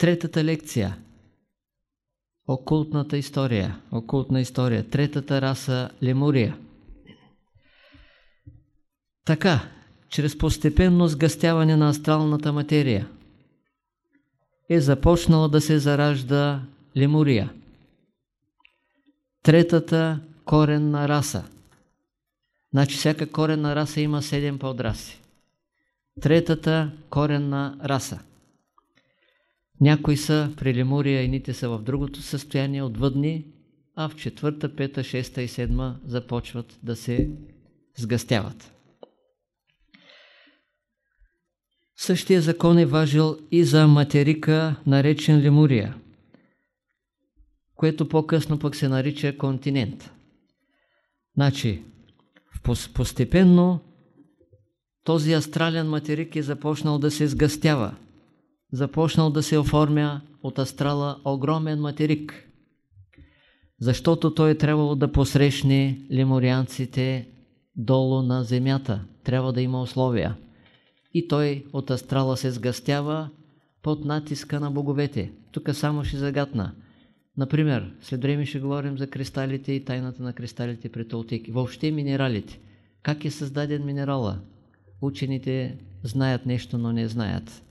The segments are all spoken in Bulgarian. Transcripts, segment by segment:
Третата лекция. Окултната история. Окултна история. Третата раса Лемурия. Така, чрез постепенно сгъстяване на астралната материя е започнала да се заражда Лемурия. Третата коренна раса. Значи всяка коренна раса има 7 подраси. Третата коренна раса. Някои са при Лемурия, едните са в другото състояние, отвъдни, а в четвърта, пета, шеста и седма започват да се сгъстяват. Същия закон е важил и за материка, наречен Лемурия, което по-късно пък се нарича континент. Значи, постепенно този астрален материк е започнал да се сгъстява, започнал да се оформя от астрала огромен материк, защото той е трябвало да посрещне леморианците долу на земята. Трябва да има условия. И той от астрала се сгъстява под натиска на боговете. Тук само ще загатна. Например, след време ще говорим за кристалите и тайната на кристалите при Толтеки. Въобще минералите. Как е създаден минерала? Учените знаят нещо, но не знаят.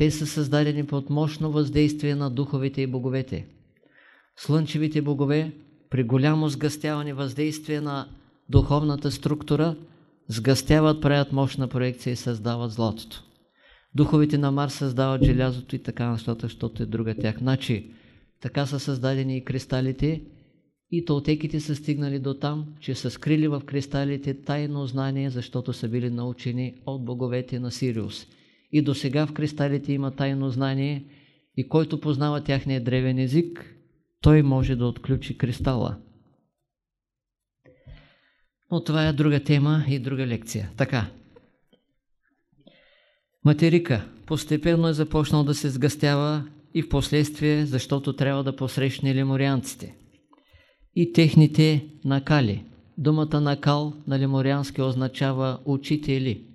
Те са създадени под мощно въздействие на духовете и боговете. Слънчевите богове при голямо сгъстяване въздействие на духовната структура сгъстяват, правят мощна проекция и създават златото. Духовите на Марс създават желязото и така защото, защото е друга тях. Значи, така са създадени и кристалите и толтеките са стигнали до там, че са скрили в кристалите тайно знание, защото са били научени от боговете на Сириус. И до сега в кристалите има тайно знание и който познава тяхния древен език, той може да отключи кристала. Но това е друга тема и друга лекция. Така. Материка постепенно е започнал да се сгъстява и в последствие, защото трябва да посрещне леморианците. И техните накали. Думата накал на лемориански означава учители.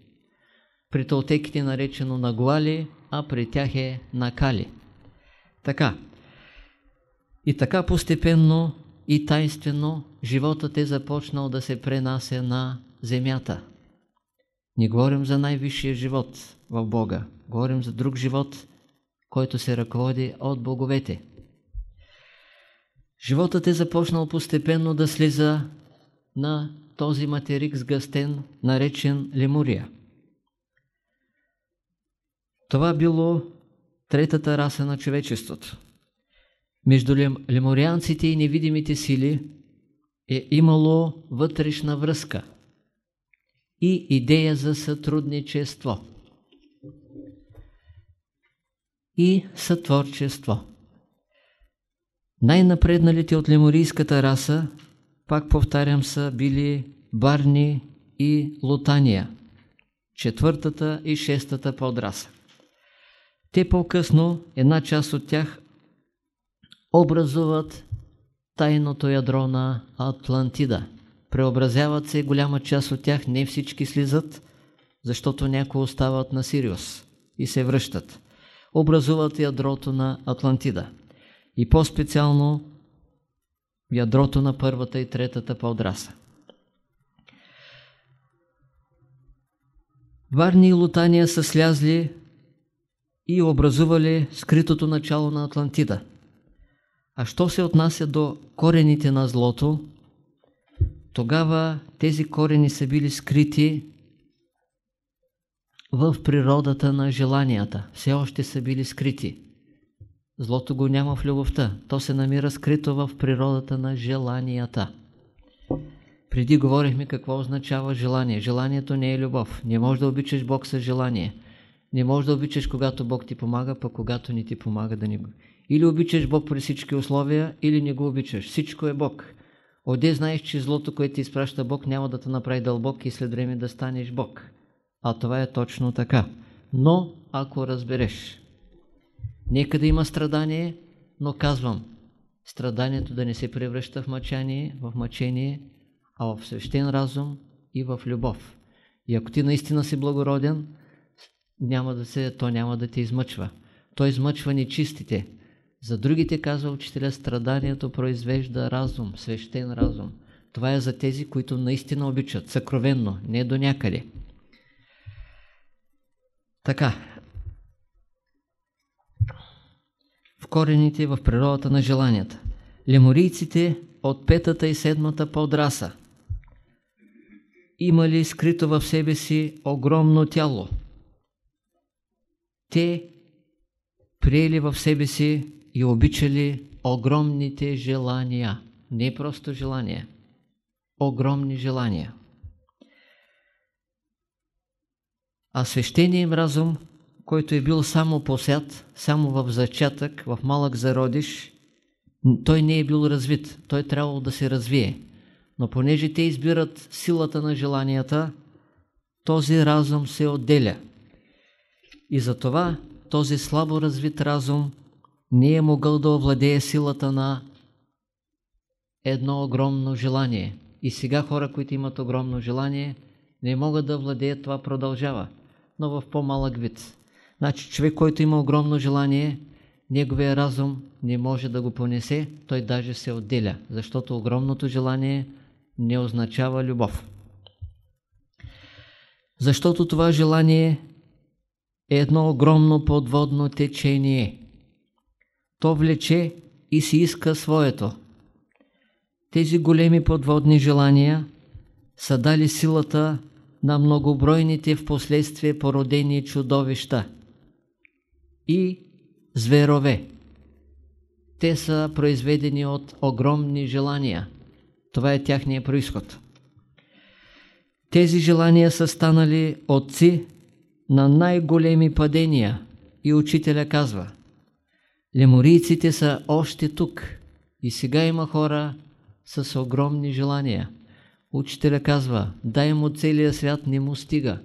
При толтеките наречено наглали, а при тях е накали. Така. И така постепенно и тайнствено животът е започнал да се пренася на земята. Не говорим за най-висшия живот в Бога. Говорим за друг живот, който се ръководи от боговете. Животът е започнал постепенно да слиза на този материк сгъстен, наречен Лемурия. Това било третата раса на човечеството. Между леморианците и невидимите сили е имало вътрешна връзка и идея за сътрудничество и сътворчество. Най-напредналите от леморийската раса, пак повтарям, са били Барни и Лутания, четвъртата и шестата подраса. Те по-късно, една част от тях, образуват тайното ядро на Атлантида. Преобразяват се голяма част от тях, не всички слизат, защото някои остават на Сириус и се връщат. Образуват ядрото на Атлантида. И по-специално ядрото на първата и третата подраса. Варни и Лутания са слязли и образували скритото начало на Атлантида. А що се отнася до корените на злото, тогава тези корени са били скрити в природата на желанията. Все още са били скрити. Злото го няма в любовта. То се намира скрито в природата на желанията. Преди говорихме какво означава желание. Желанието не е любов. Не можеш да обичаш Бог с желание. Не можеш да обичаш, когато Бог ти помага, пък когато не ти помага да ни го. Или обичаш Бог при всички условия, или не го обичаш. Всичко е Бог. Оде знаеш, че злото, което ти изпраща Бог, няма да те направи дълбок и след време да станеш Бог. А това е точно така. Но, ако разбереш, нека да има страдание, но казвам, страданието да не се превръща в мъчание, в мъчение, а в свещен разум и в любов. И ако ти наистина си благороден, няма да се, то няма да те измъчва. той измъчва нечистите. За другите, казва учителя, страданието произвежда разум, свещен разум. Това е за тези, които наистина обичат, съкровенно, не до някъде. Така. В корените в природата на желанията. Леморийците от петата и седмата подраса имали скрито в себе си огромно тяло. Те приели в себе си и обичали огромните желания. Не просто желания, огромни желания. А свещения им разум, който е бил само посят, само в зачатък, в малък зародиш, той не е бил развит, той трябвало да се развие. Но понеже те избират силата на желанията, този разум се отделя. И затова този слабо развит разум не е могъл да овладее силата на едно огромно желание. И сега хора, които имат огромно желание, не могат да владеят, това продължава, но в по-малък вид. Значи човек, който има огромно желание, неговия разум не може да го понесе, той даже се отделя, защото огромното желание не означава любов. Защото това желание едно огромно подводно течение. То влече и си иска своето. Тези големи подводни желания са дали силата на многобройните в последствие породени чудовища и зверове. Те са произведени от огромни желания. Това е тяхния происход. Тези желания са станали отци на най-големи падения и учителя казва Леморийците са още тук и сега има хора с огромни желания. Учителя казва, дай му целия свят, не му стига.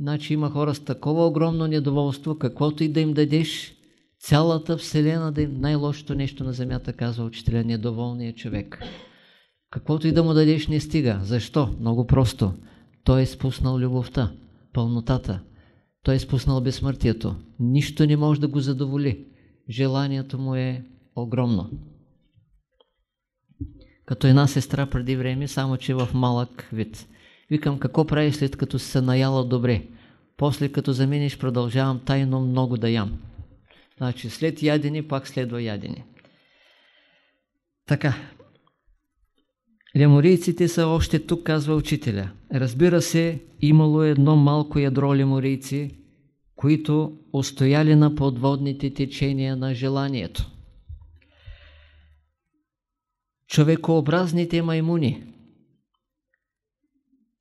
Значи има хора с такова огромно недоволство, каквото и да им дадеш, цялата вселена да им най-лошото нещо на земята, казва учителя, недоволният човек. Каквото и да му дадеш, не стига. Защо? Много просто. Той е спуснал любовта, пълнотата. Той е спуснал безсмъртието. Нищо не може да го задоволи. Желанието му е огромно. Като една сестра преди време, само че в малък вид. Викам, какво прави след като се наяла добре? После като замениш, продължавам тайно много да ям. Значи след ядене, пак следва ядене. Така. Леморийците са още тук, казва учителя. Разбира се, имало едно малко ядро леморийци, които устояли на подводните течения на желанието. Човекообразните маймуни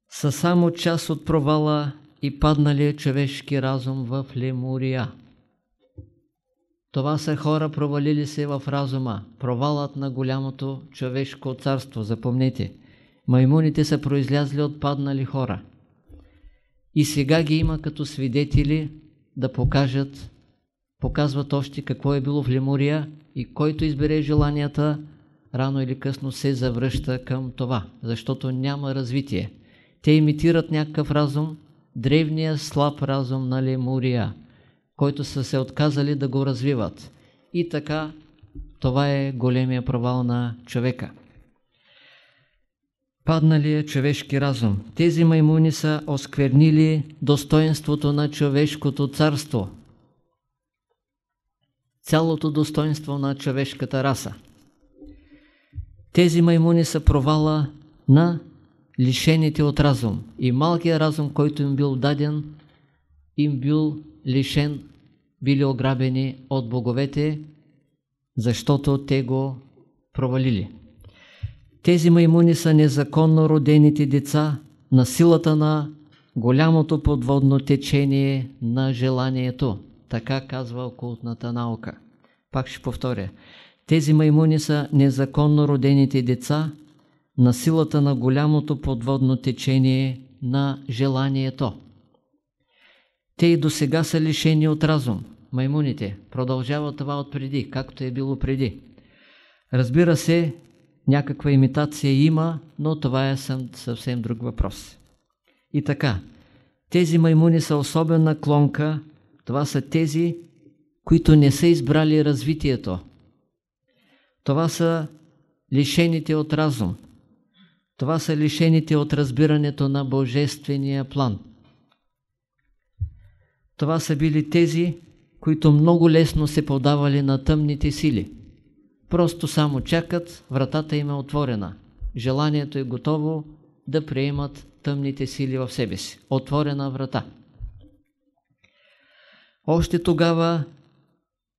са само част от провала и падналия човешки разум в Лемурия. Това са хора провалили се в разума, провалът на голямото човешко царство, запомнете. Маймуните са произлязли от паднали хора. И сега ги има като свидетели да покажат, показват още какво е било в Лемурия и който избере желанията, рано или късно се завръща към това, защото няма развитие. Те имитират някакъв разум, древния слаб разум на Лемурия, който са се отказали да го развиват. И така, това е големия провал на човека. Падналия човешки разум. Тези маймуни са осквернили достоинството на човешкото царство. Цялото достоинство на човешката раса. Тези маймуни са провала на лишените от разум. И малкият разум, който им бил даден, им бил лишен, били ограбени от боговете, защото те го провалили. Тези маймуни са незаконно родените деца на силата на голямото подводно течение на желанието. Така казва окултната наука. Пак ще повторя. Тези маймуни са незаконно родените деца на силата на голямото подводно течение на желанието. Те и до сега са лишени от разум. Маймуните продължават това от преди, както е било преди. Разбира се, някаква имитация има, но това е съвсем друг въпрос. И така, тези маймуни са особена клонка, това са тези, които не са избрали развитието. Това са лишените от разум. Това са лишените от разбирането на Божествения план. Това са били тези, които много лесно се подавали на тъмните сили. Просто само чакат, вратата им е отворена. Желанието е готово да приемат тъмните сили в себе си. Отворена врата. Още тогава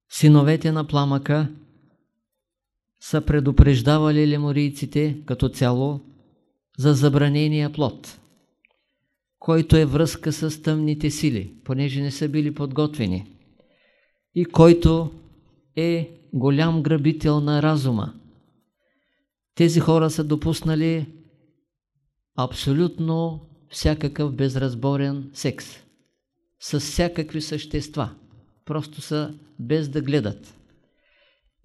синовете на пламъка са предупреждавали леморийците като цяло за забранения плод, който е връзка с тъмните сили, понеже не са били подготвени, и който е голям грабител на разума. Тези хора са допуснали абсолютно всякакъв безразборен секс с всякакви същества. Просто са без да гледат.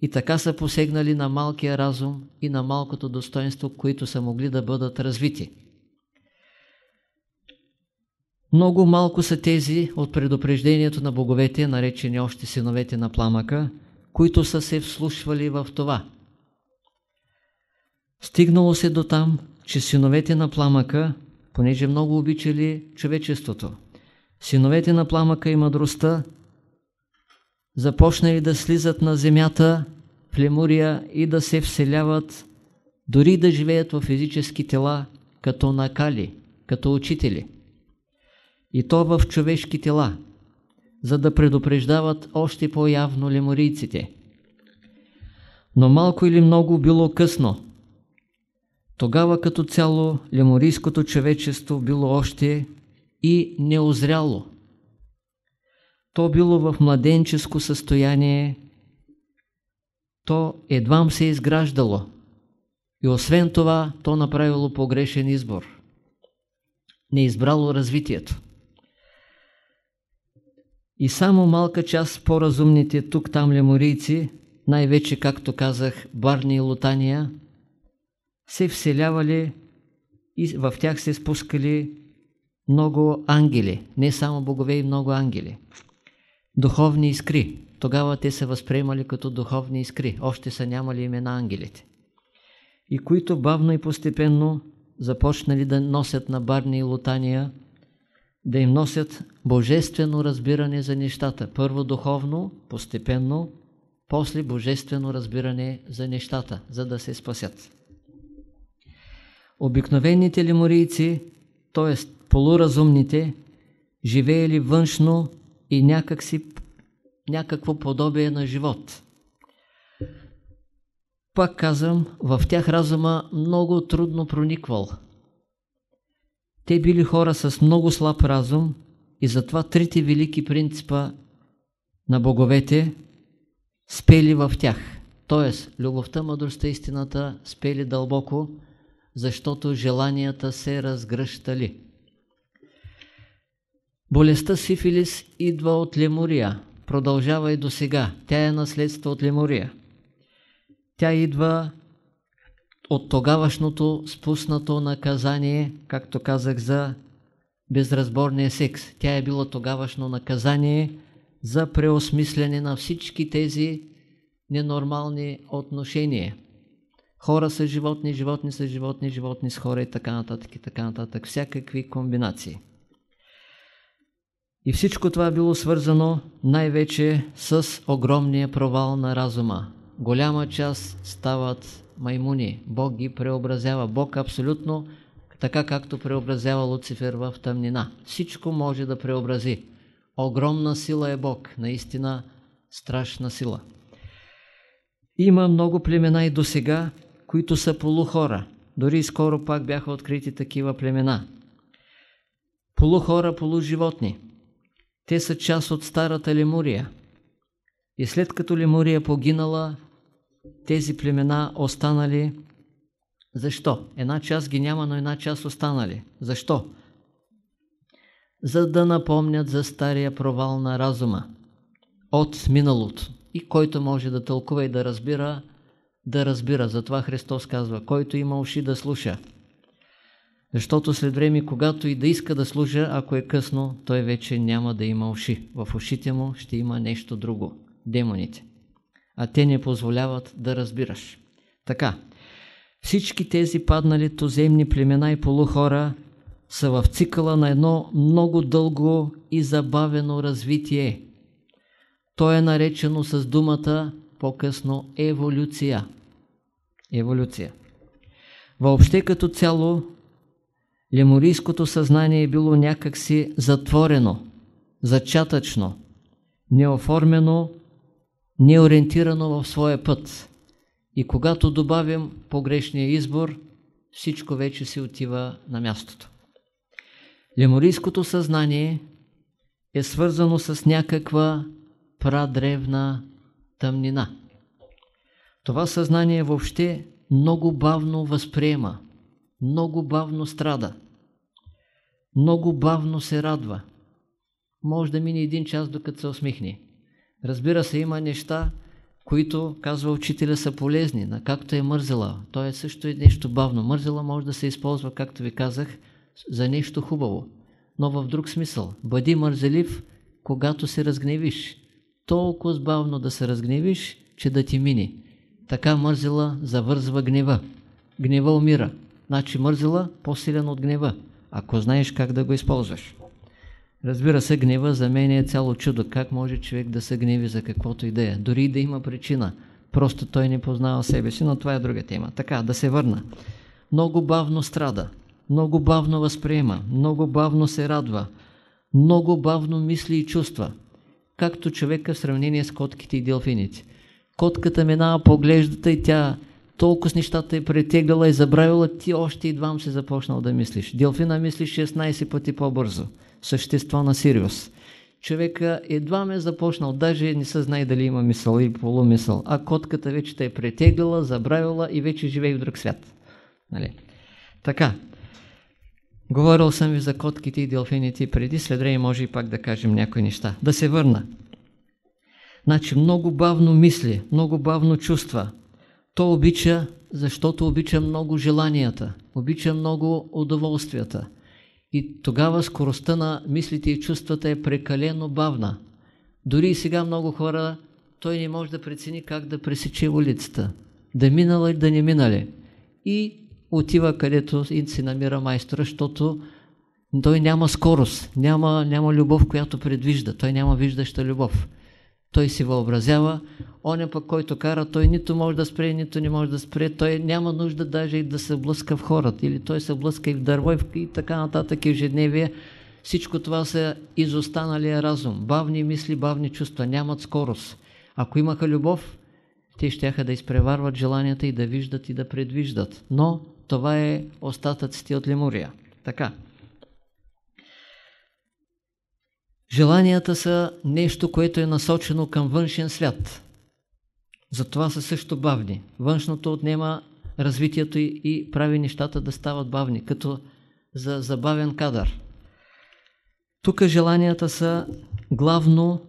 И така са посегнали на малкия разум и на малкото достоинство, които са могли да бъдат развити. Много малко са тези от предупреждението на боговете, наречени още синовете на пламъка, които са се вслушвали в това. Стигнало се до там, че синовете на пламъка, понеже много обичали човечеството, синовете на пламъка и мъдростта започнали да слизат на земята в Лемурия и да се вселяват, дори да живеят в физически тела, като накали, като учители. И то в човешки тела, за да предупреждават още по-явно леморийците. Но малко или много било късно. Тогава като цяло леморийското човечество било още и неозряло. То било в младенческо състояние, то едвам се изграждало. И освен това, то направило погрешен избор. Не избрало развитието. И само малка част по-разумните тук-там леморийци, най-вече, както казах, Барни и Лутания, се вселявали и в тях се спускали много ангели, не само богове и много ангели. Духовни искри. Тогава те се възприемали като духовни искри, още са нямали имена ангелите. И които бавно и постепенно започнали да носят на Барни и Лутания да им носят божествено разбиране за нещата. Първо духовно, постепенно, после божествено разбиране за нещата, за да се спасят. Обикновените лиморийци, т.е. полуразумните, живеели външно и някакси някакво подобие на живот. Пак казвам, в тях разума много трудно прониквал – те били хора с много слаб разум и затова трите велики принципа на боговете спели в тях. Тоест, любовта, мъдростта, истината спели дълбоко, защото желанията се разгръщали. Болестта сифилис идва от Лемурия, продължава и до сега. Тя е наследство от Лемурия. Тя идва от тогавашното спуснато наказание, както казах за безразборния секс. Тя е било тогавашно наказание за преосмислене на всички тези ненормални отношения. Хора са животни, животни са животни, животни с хора и така нататък и така нататък. Всякакви комбинации. И всичко това било свързано най-вече с огромния провал на разума. Голяма част стават маймуни. Бог ги преобразява. Бог абсолютно така както преобразява Луцифер в тъмнина. Всичко може да преобрази. Огромна сила е Бог. Наистина страшна сила. Има много племена и до сега, които са полухора. Дори скоро пак бяха открити такива племена. Полухора, полуживотни. Те са част от старата Лемурия. И след като Лемурия погинала, тези племена останали. Защо? Една част ги няма, но една част останали. Защо? За да напомнят за стария провал на разума от миналото. И който може да тълкува и да разбира, да разбира. Затова Христос казва, който има уши да слуша. Защото след време, когато и да иска да служа, ако е късно, той вече няма да има уши. В ушите му ще има нещо друго. демоните. А те не позволяват да разбираш. Така, всички тези паднали туземни племена и полухора са в цикъла на едно много дълго и забавено развитие. То е наречено с думата по-късно еволюция. Еволюция. Въобще като цяло, леморийското съзнание е било някакси затворено, зачатъчно, неоформено, неориентирано в своя път. И когато добавим погрешния избор, всичко вече се отива на мястото. Леморийското съзнание е свързано с някаква прадревна тъмнина. Това съзнание въобще много бавно възприема, много бавно страда, много бавно се радва. Може да мине един час, докато се усмихне. Разбира се, има неща, които, казва учителя, са полезни, на както е мързела. То е също е нещо бавно. Мързела може да се използва, както ви казах, за нещо хубаво, но в друг смисъл. Бъди мързелив, когато се разгневиш. Толкова бавно да се разгневиш, че да ти мини. Така мързела завързва гнева. Гнева умира. Значи мързела по-силен от гнева, ако знаеш как да го използваш. Разбира се, гнева за мен е цяло чудо. Как може човек да се гневи за каквото и да е? Дори да има причина. Просто той не познава себе си, но това е друга тема. Така, да се върна. Много бавно страда, много бавно възприема, много бавно се радва, много бавно мисли и чувства. Както човека в сравнение с котките и делфините. Котката минава, поглеждата и тя толкова с нещата е претегляла и забравила, ти още и двам се започнал да мислиш. Делфина мисли 16 пъти по-бързо същество на Сириус. Човека едва ме е започнал, даже не се знае дали има мисъл или полумисъл, а котката вече те е претеглила, забравила и вече живее в друг свят. Нали? Така, говорил съм ви за котките и делфините преди, след време може и пак да кажем някои неща. Да се върна. Значи много бавно мисли, много бавно чувства. То обича, защото обича много желанията, обича много удоволствията. И тогава скоростта на мислите и чувствата е прекалено бавна. Дори и сега много хора, той не може да прецени как да пресече улицата. Да минала или да не минали. И отива където и си намира майстора, защото той няма скорост, няма, няма любов, която предвижда. Той няма виждаща любов. Той си въобразява, оня пък, който кара, той нито може да спре, нито не може да спре, той няма нужда даже и да се блъска в хората, или той се блъска и в дърво, и така нататък, и в ежедневие. Всичко това са изостаналия разум. Бавни мисли, бавни чувства, нямат скорост. Ако имаха любов, те ще да изпреварват желанията и да виждат и да предвиждат. Но това е остатъците от Лемурия. Така. Желанията са нещо, което е насочено към външен свят. Затова са също бавни. Външното отнема развитието и, и прави нещата да стават бавни, като за забавен кадър. Тук желанията са главно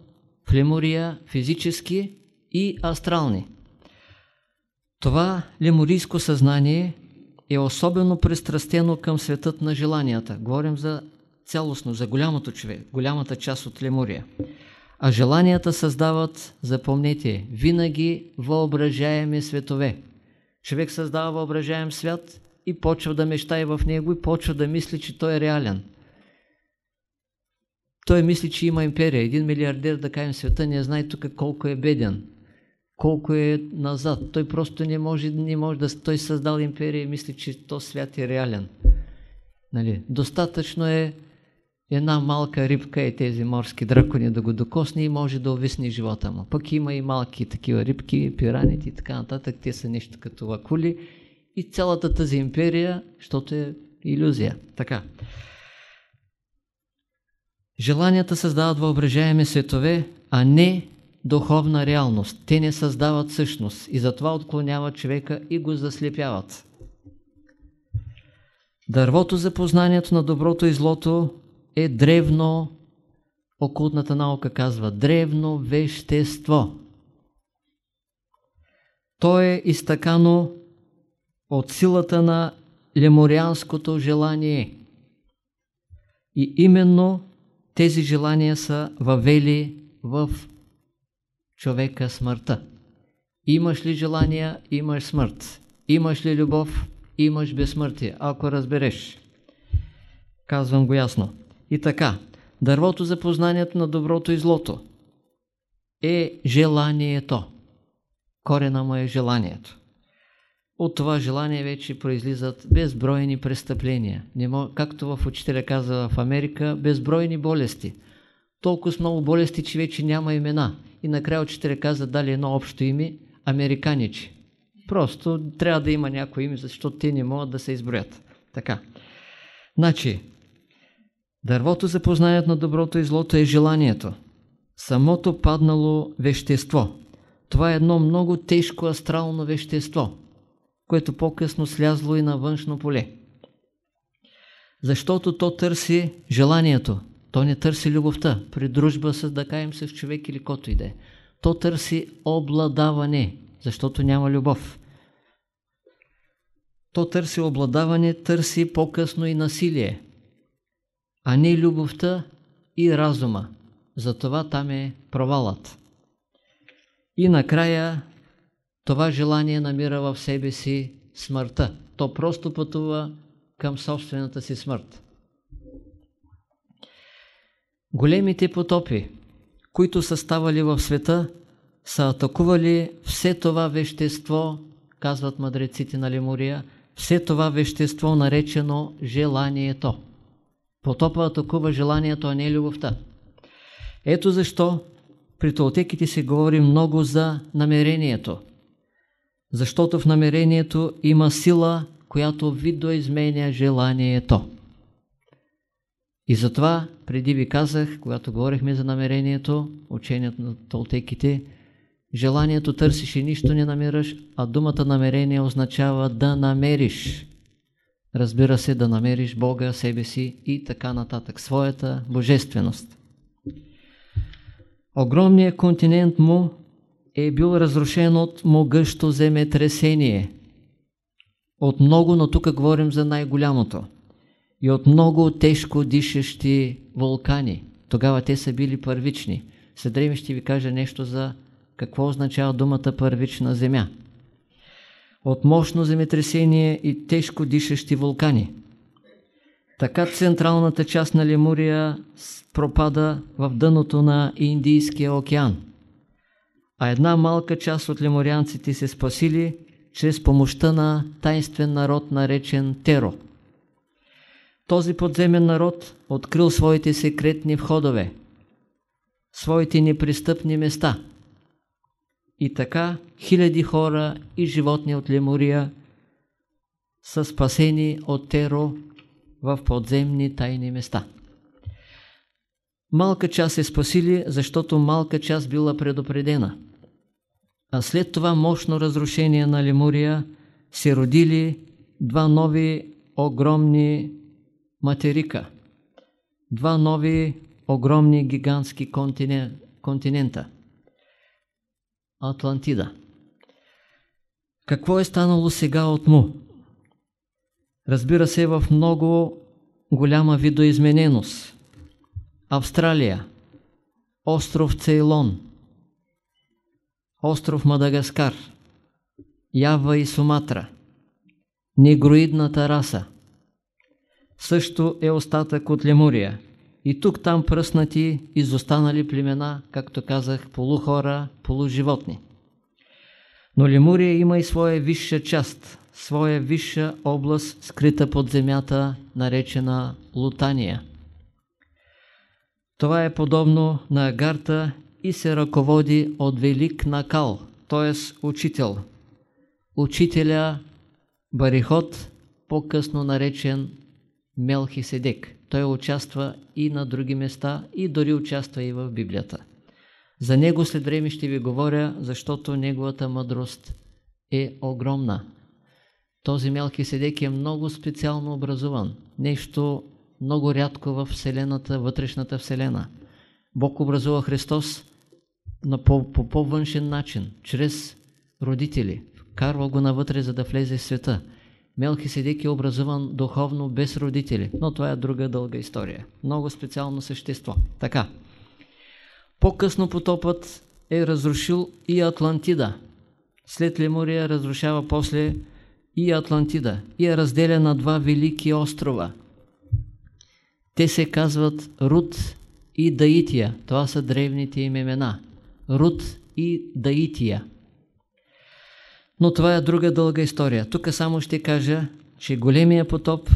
в лемурия физически и астрални. Това лемурийско съзнание е особено пристрастено към светът на желанията. Говорим за цялостно, за голямото човек, голямата част от Лемурия. А желанията създават, запомнете, винаги въображаеми светове. Човек създава въображаем свят и почва да мечтае в него и почва да мисли, че той е реален. Той мисли, че има империя. Един милиардер, да кажем, света не знае тук колко е беден, колко е назад. Той просто не може, не може да... Той създал империя и мисли, че то свят е реален. Нали? Достатъчно е една малка рибка е тези морски дракони да го докосне и може да овисне живота му. Пък има и малки такива рибки, пираните и така нататък. Те са нещо като лакули и цялата тази империя, защото е иллюзия. Така. Желанията създават въображаеми светове, а не духовна реалност. Те не създават същност и затова отклоняват човека и го заслепяват. Дървото за познанието на доброто и злото е древно, окултната наука казва, древно вещество. То е изтъкано от силата на леморианското желание. И именно тези желания са въвели в човека смъртта. Имаш ли желания, имаш смърт. Имаш ли любов, имаш безсмъртие, ако разбереш. Казвам го ясно. И така, дървото за познанието на доброто и злото е желанието. Корена му е желанието. От това желание вече произлизат безбройни престъпления. Както в учителя каза в Америка, безбройни болести. Толкова с много болести, че вече няма имена. И накрая учителя каза, дали едно общо име – американичи. Просто трябва да има някои име, защото те не могат да се изброят. Така. Значи, дървото за познанието на доброто и злото е желанието. Самото паднало вещество. Това е едно много тежко астрално вещество, което по-късно слязло и на външно поле. Защото то търси желанието. То не търси любовта. При дружба с да каем с човек или кото иде. То търси обладаване, защото няма любов. То търси обладаване, търси по-късно и насилие, а не любовта и разума. Затова там е провалът. И накрая това желание намира в себе си смъртта. То просто пътува към собствената си смърт. Големите потопи, които са ставали в света, са атакували все това вещество, казват мъдреците на Лемурия, все това вещество наречено желанието. Потопа атакува желанието, а не любовта. Ето защо при толтеките се говори много за намерението. Защото в намерението има сила, която видоизменя желанието. И затова, преди ви казах, когато говорихме за намерението, учението на толтеките, желанието търсиш и нищо не намираш, а думата намерение означава да намериш. Разбира се, да намериш Бога, себе си и така нататък, своята божественост. Огромният континент му е бил разрушен от могъщо земетресение. От много, но тук говорим за най-голямото. И от много тежко дишащи вулкани. Тогава те са били първични. След ще ви кажа нещо за какво означава думата първична земя. От мощно земетресение и тежко дишащи вулкани. Така централната част на Лемурия пропада в дъното на Индийския океан. А една малка част от лемурианците се спасили чрез помощта на тайнствен народ, наречен Теро. Този подземен народ открил своите секретни входове, своите непристъпни места – и така хиляди хора и животни от Лемурия са спасени от Теро в подземни тайни места. Малка част е спасили, защото малка част била предупредена. А след това мощно разрушение на Лемурия се родили два нови огромни материка, два нови огромни гигантски континента – Атлантида. Какво е станало сега от му? Разбира се, в много голяма видоизмененост. Австралия, остров Цейлон, остров Мадагаскар, Ява и Суматра, негроидната раса. Също е остатък от Лемурия – и тук-там пръснати, изостанали племена, както казах, полухора, полуживотни. Но Лемурия има и своя висша част, своя висша област, скрита под земята, наречена Лутания. Това е подобно на Агарта и се ръководи от велик накал, т.е. учител. Учителя Барихот, по-късно наречен Мелхиседек. Той участва и на други места и дори участва и в Библията. За него след време ще ви говоря, защото неговата мъдрост е огромна. Този Мелхиседек е много специално образован. Нещо много рядко в Вселената, вътрешната Вселена. Бог образува Христос на по, по по-външен начин, чрез родители. Карва го навътре, за да влезе в света. Мелхиседек е образуван духовно без родители, но това е друга дълга история. Много специално същество. Така. По-късно потопът е разрушил и Атлантида. След Лемурия разрушава после и Атлантида и я разделя на два велики острова. Те се казват Руд и Даития. Това са древните им имена. Руд и Даития. Но това е друга дълга история. Тук само ще кажа, че големия потоп,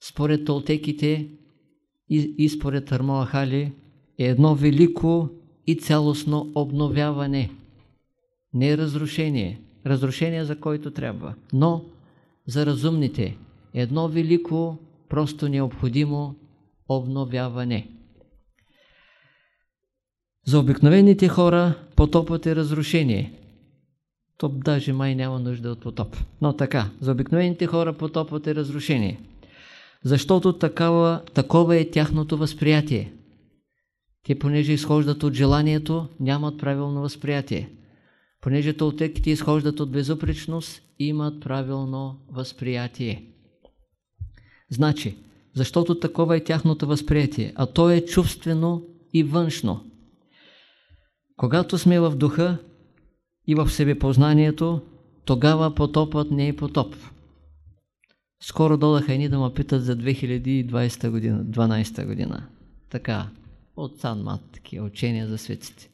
според толтеките и, и според Армоахали, е едно велико и цялостно обновяване. Не разрушение. Разрушение за който трябва. Но за разумните едно велико, просто необходимо обновяване. За обикновените хора потопът е разрушение. То даже май няма нужда от потоп. Но така, за обикновените хора потопът е разрушение. Защото такава, такова е тяхното възприятие. Те, понеже изхождат от желанието, нямат правилно възприятие. Понеже толтеките изхождат от безупречност, имат правилно възприятие. Значи, защото такова е тяхното възприятие, а то е чувствено и външно. Когато сме в духа и в себепознанието, тогава потопът не е потоп. Скоро додаха едни да ме питат за 2020 година, 12 година. Така, от Санмат, такива учения за светците.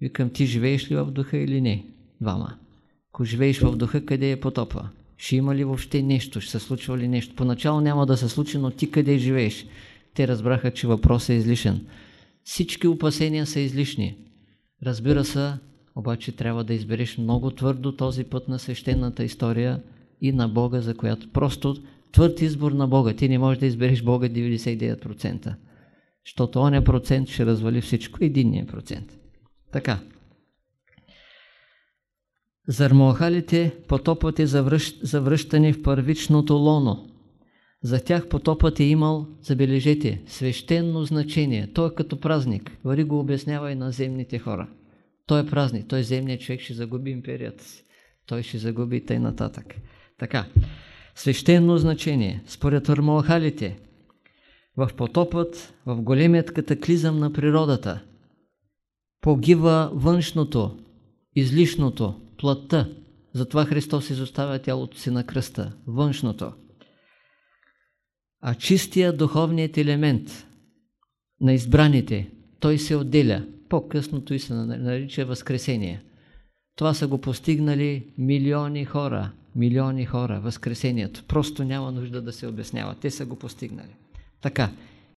Викам, ти живееш ли в духа или не? Двама. Ако живееш в духа, къде е потопа? Ще има ли въобще нещо? Ще се случва ли нещо? Поначало няма да се случи, но ти къде живееш? Те разбраха, че въпросът е излишен. Всички опасения са излишни. Разбира се, обаче трябва да избереш много твърдо този път на свещената история и на Бога, за която просто твърд избор на Бога. Ти не можеш да избереш Бога 99%. Защото оня процент ще развали всичко. Единния процент. Така. За армоахалите потопът е завръщане в първичното лоно. За тях потопът е имал, забележете, свещено значение. Той е като празник. Вари го обяснява и на земните хора. Той е празник. Той земният човек ще загуби империята си. Той ще загуби тъй нататък. Така. Свещено значение. Според армоахалите, в потопът, в големият катаклизъм на природата, погива външното, излишното, плътта. Затова Христос изоставя тялото си на кръста, външното. А чистия духовният елемент на избраните, той се отделя. По-късното и се нарича Възкресение. Това са го постигнали милиони хора, милиони хора, Възкресението. Просто няма нужда да се обяснява. Те са го постигнали. Така,